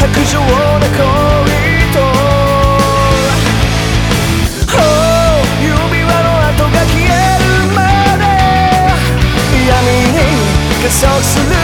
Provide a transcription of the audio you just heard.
白状な恋と指輪の跡が消えるまで。闇に加速する。